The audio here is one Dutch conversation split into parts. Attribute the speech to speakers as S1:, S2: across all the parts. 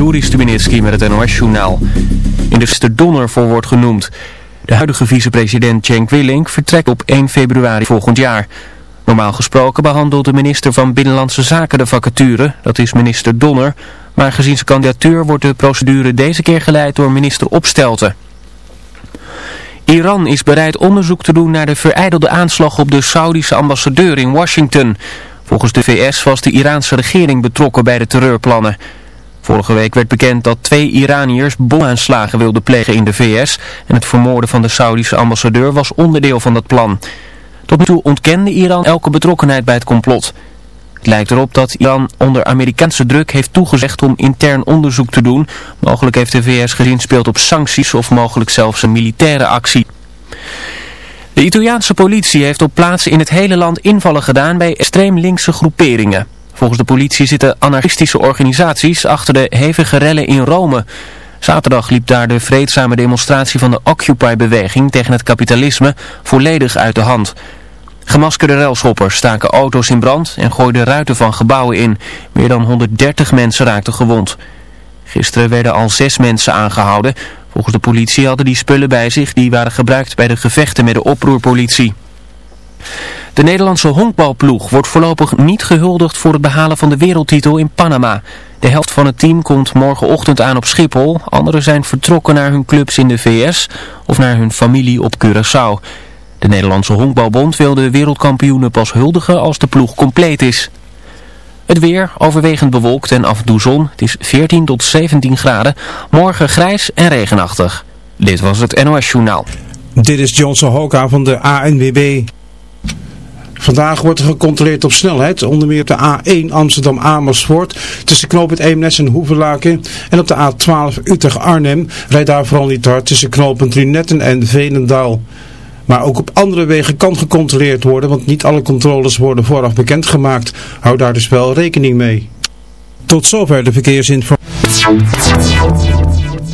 S1: Juri Stubenitski met het NOS-journaal. In de de Donner voor wordt genoemd. De huidige vicepresident Cenk Willink vertrekt op 1 februari volgend jaar. Normaal gesproken behandelt de minister van Binnenlandse Zaken de vacature, dat is minister Donner. Maar gezien zijn kandidatuur wordt de procedure deze keer geleid door minister Opstelten. Iran is bereid onderzoek te doen naar de vereidelde aanslag op de Saudische ambassadeur in Washington. Volgens de VS was de Iraanse regering betrokken bij de terreurplannen. Vorige week werd bekend dat twee Iraniërs bomaanslagen wilden plegen in de VS en het vermoorden van de Saudische ambassadeur was onderdeel van dat plan. Tot nu toe ontkende Iran elke betrokkenheid bij het complot. Het lijkt erop dat Iran onder Amerikaanse druk heeft toegezegd om intern onderzoek te doen. Mogelijk heeft de VS gezinspeeld op sancties of mogelijk zelfs een militaire actie. De Italiaanse politie heeft op plaatsen in het hele land invallen gedaan bij extreem linkse groeperingen. Volgens de politie zitten anarchistische organisaties achter de hevige rellen in Rome. Zaterdag liep daar de vreedzame demonstratie van de Occupy-beweging tegen het kapitalisme volledig uit de hand. Gemaskerde relschoppers staken auto's in brand en gooiden ruiten van gebouwen in. Meer dan 130 mensen raakten gewond. Gisteren werden al zes mensen aangehouden. Volgens de politie hadden die spullen bij zich die waren gebruikt bij de gevechten met de oproerpolitie. De Nederlandse honkbalploeg wordt voorlopig niet gehuldigd voor het behalen van de wereldtitel in Panama. De helft van het team komt morgenochtend aan op Schiphol. Anderen zijn vertrokken naar hun clubs in de VS of naar hun familie op Curaçao. De Nederlandse honkbalbond wil de wereldkampioenen pas huldigen als de ploeg compleet is. Het weer overwegend bewolkt en af en zon. Het is 14 tot 17 graden. Morgen grijs en regenachtig. Dit was het NOS Journaal.
S2: Dit is Johnson Hoka van de ANWB. Vandaag wordt er gecontroleerd op snelheid, onder meer op de A1 Amsterdam-Amersfoort, tussen knooppunt Eemnes en Hoevelaken. En op de A12 Utrecht-Arnhem rijdt daar vooral niet hard tussen knooppunt Lunetten en Veenendaal. Maar ook op andere wegen kan gecontroleerd worden, want niet alle controles worden vooraf bekendgemaakt. Hou daar dus wel rekening mee. Tot zover de verkeersinformatie.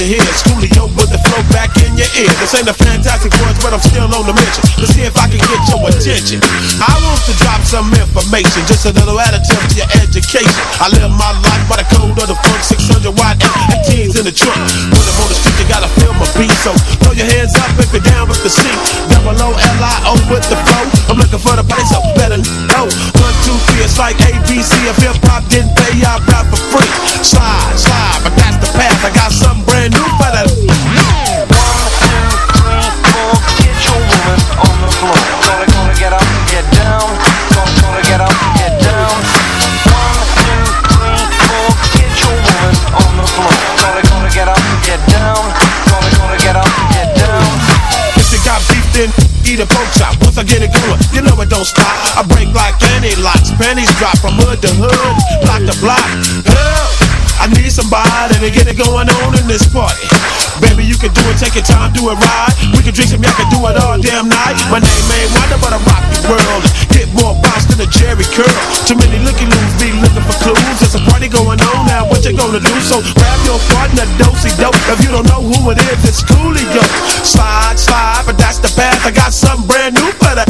S3: Glad you're. Schoolio with the flow back in your ear. This ain't a fantastic voice, but I'm still on the mission. Let's see if I can get your attention. I want to drop some information, just a little additive to your education. I live my life by the code of the funk, 600 watt M18s in the trunk. When I'm on the street, you gotta feel my beat, so throw your hands up if you're down with the C. Double O L I O with the flow. I'm looking for the place, so better know. One, two, three, it's like ABC. If hip hop didn't pay, I rap for free. Slide, slide, but that's the path I got don't stop. I break like any locks, pennies drop from hood to hood, block to block. Help! I need somebody to get it going on in this party. Baby, you can do it, take your time, do it right. We can drink some, y'all can do it all damn night. My name ain't Wonder, but I rock the world. Get more bounce than a Jerry curl. Too many looky loos be looking for clues. There's a party going on now, what you gonna do? So grab your partner, dosey dope. If you don't know who it is, it's Coolio. Slide, slide, but that's the path. I got something brand new for that.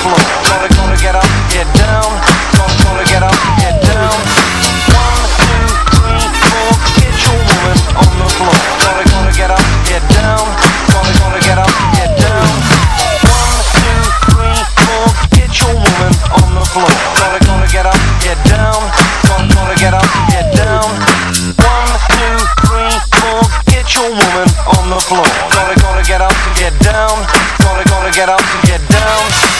S3: Floor. Gonna, gonna get up, get down. Gonna, gonna get up, get down. One, two, three, four, get your woman on the floor. Gonna, gonna get up, get down. Gonna, gonna get up, get down. One, two, three, four, get your woman on the floor. Gonna, gonna get up, get down. Gonna get up, get down. One, two, three, four, get your woman on the floor. Gonna, gonna get up get down. Gonna, gonna get up get down.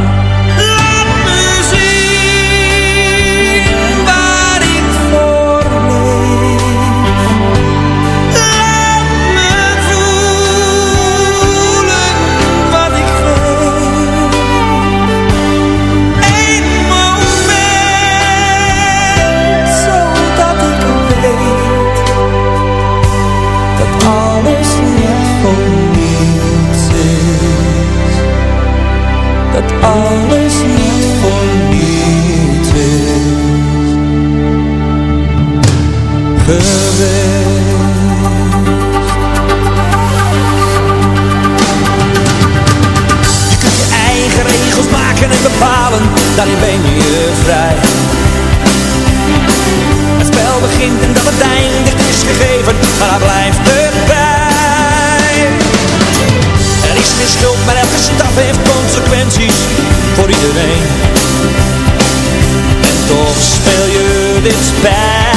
S4: Alles niet oniet gereld.
S5: Je kunt je eigen regels maken en bepalen. Daarin ben je je vrij. Het spel begint en dat het einde is gegeven. Maar dat blijft erbij. Er is misguld, maar elke straf heeft consequenties voor iedereen. En toch speel je dit spel.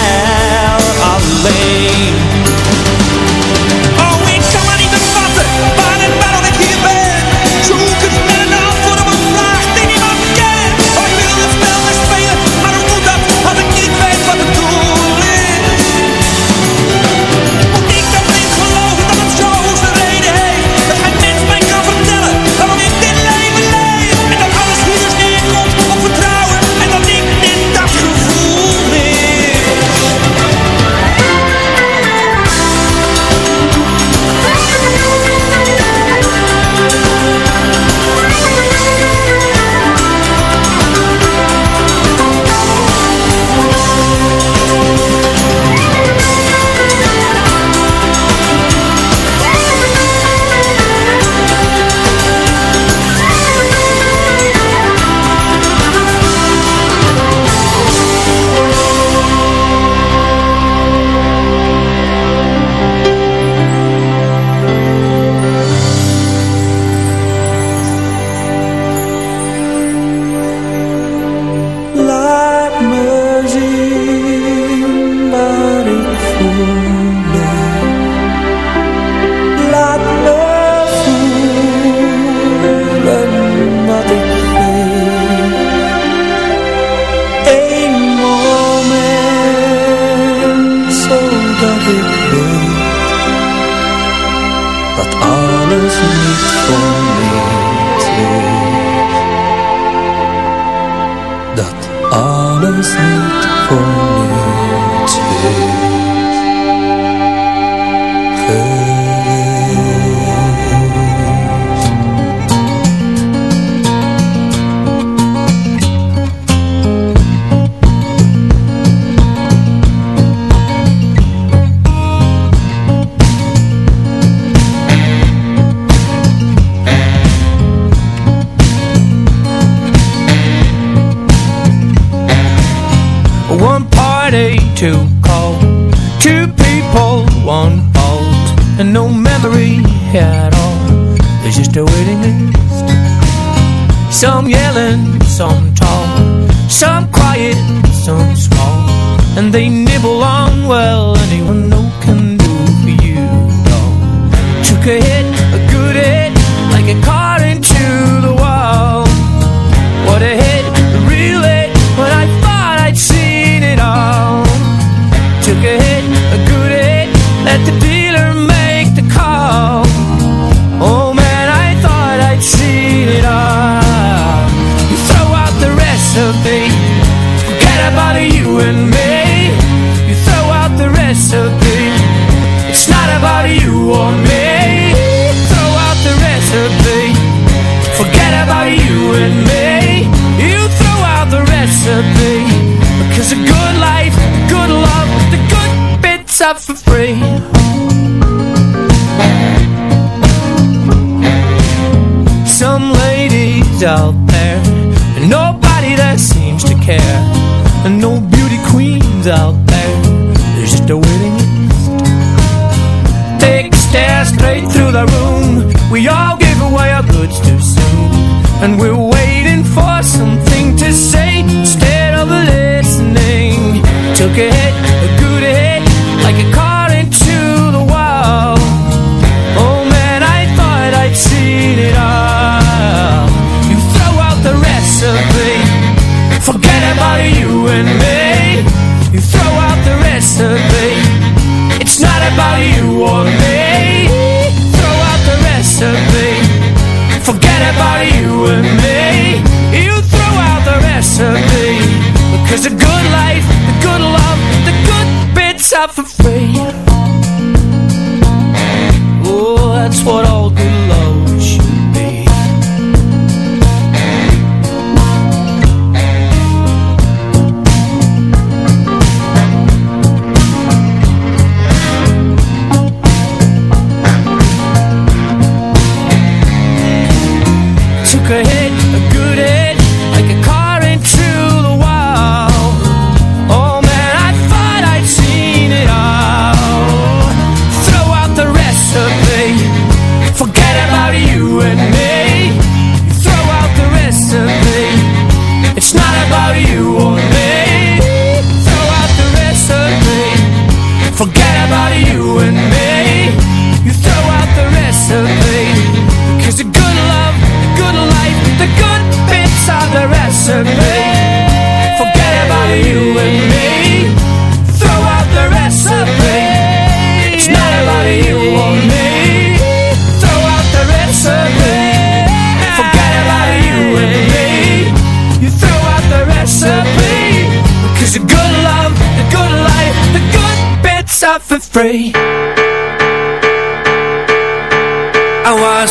S6: two.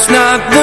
S6: not the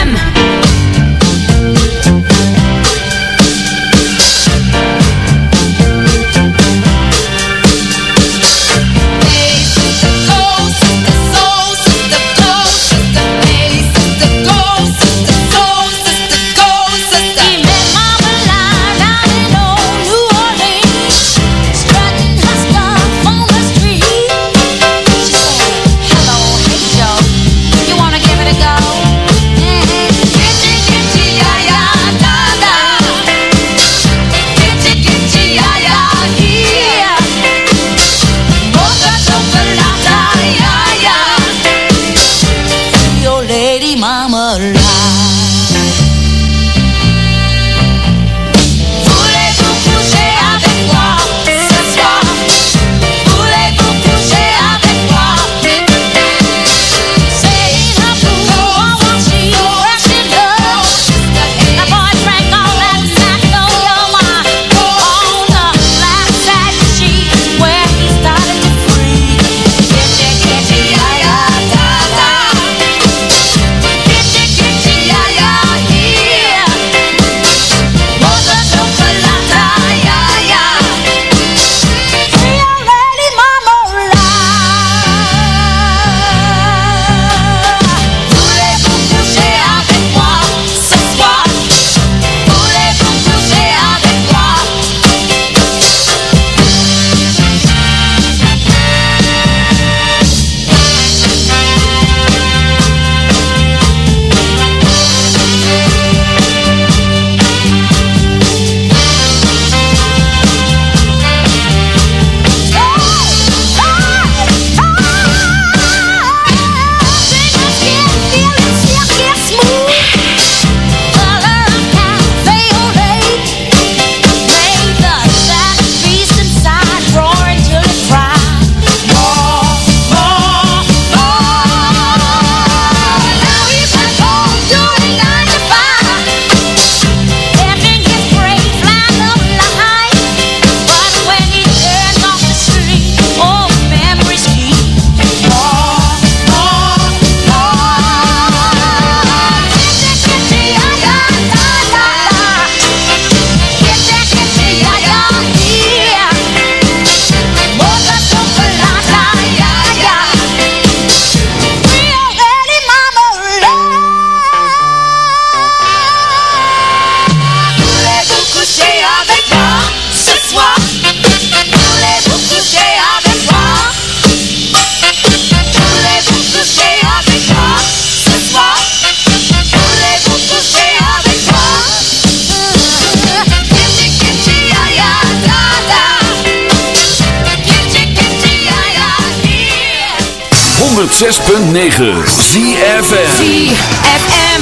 S7: 106.9 ZFM
S8: ZFM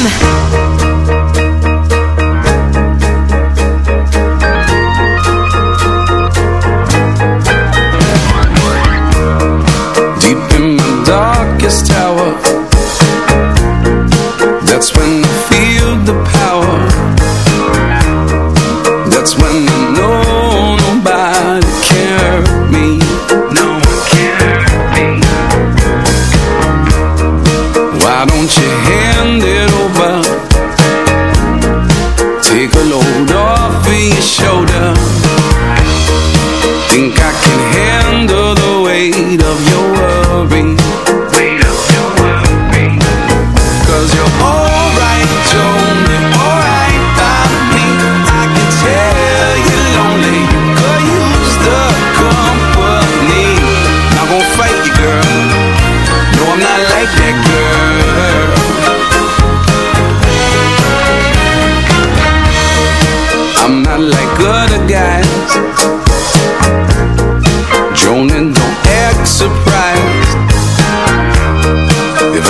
S9: darkest tower. That's when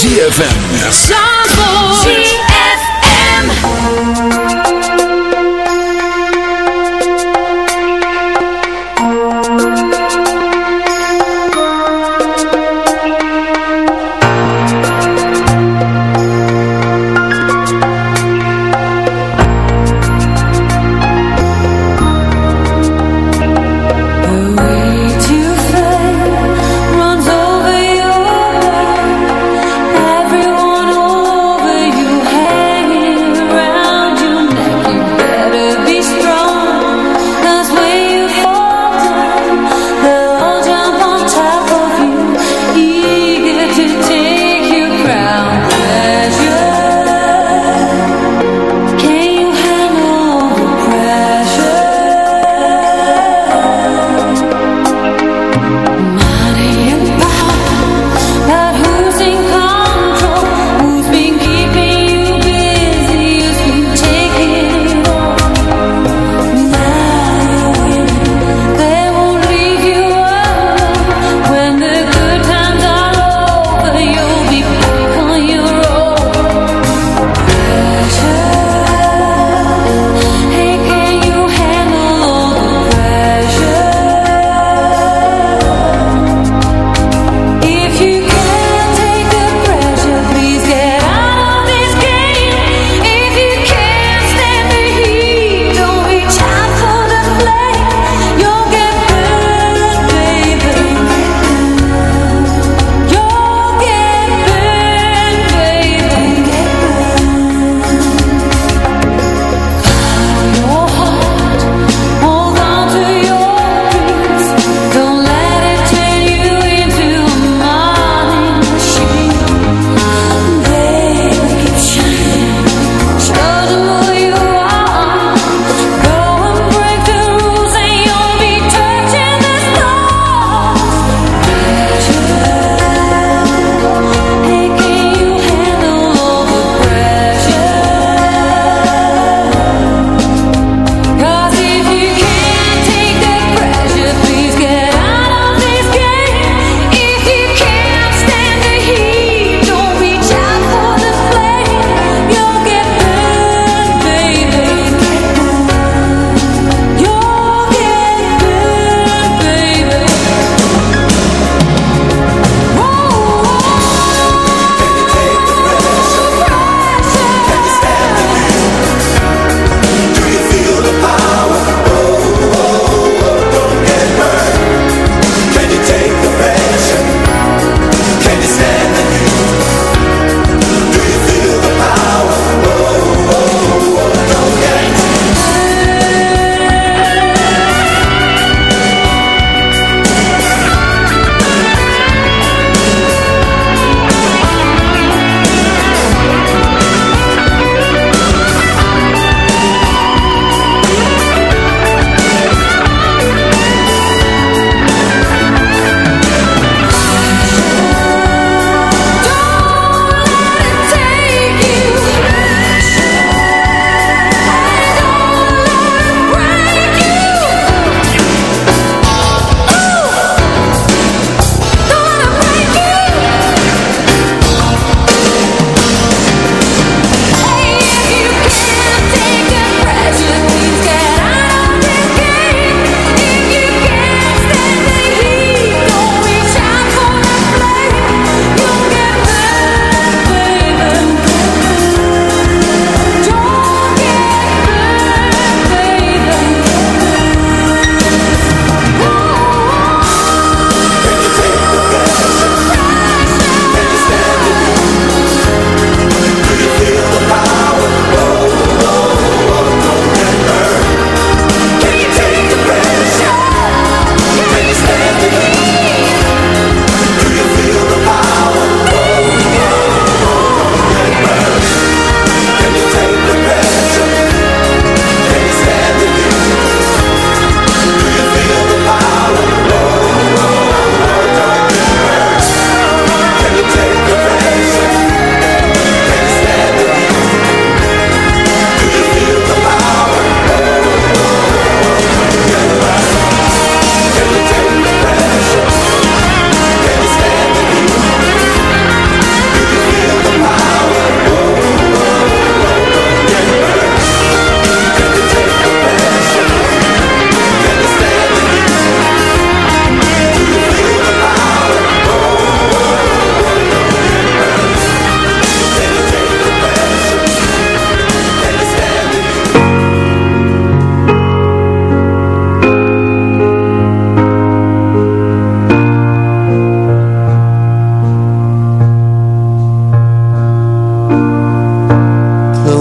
S9: ZFM.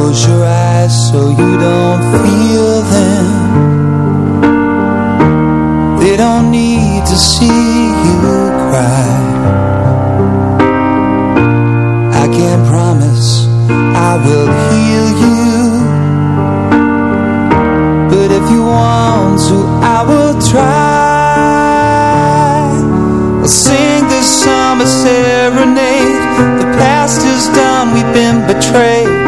S9: Close your eyes so you don't feel them. They don't need to see you cry. I can't
S10: promise I
S4: will heal you. But if you want to I will try. I'll sing this summer serenade. The past is done, we've been betrayed.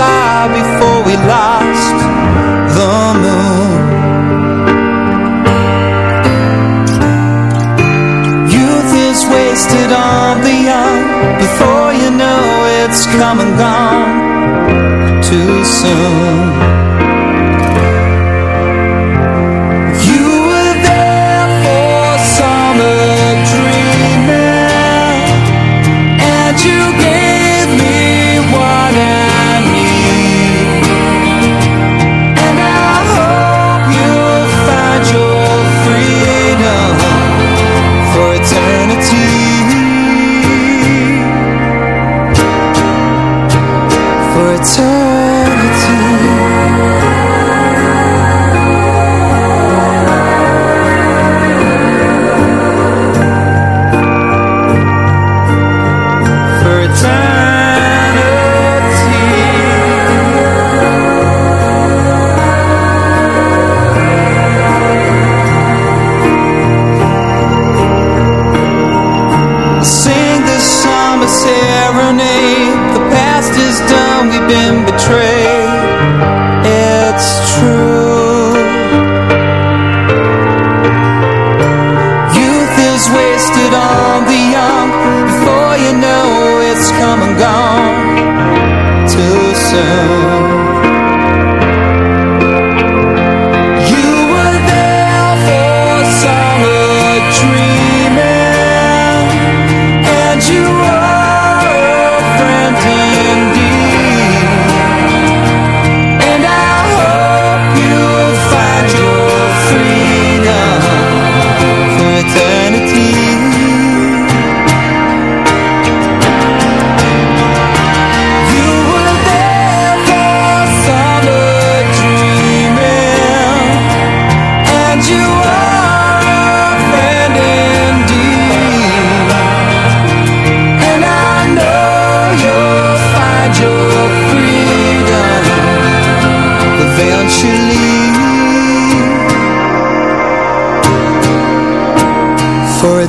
S4: sky before we lost the moon. Youth is wasted on the young. Before you know it's come and gone Too soon.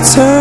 S4: turn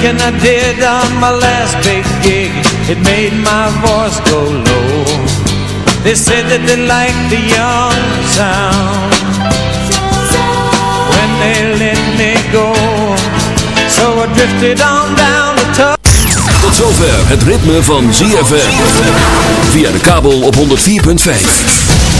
S6: Drinking I did on my last big gig, it made my voice go low. They said that they liked the young sound when they let me go. So I drifted on down the top.
S7: Tot zover het ritme van ZFM. Via de kabel op 104.5.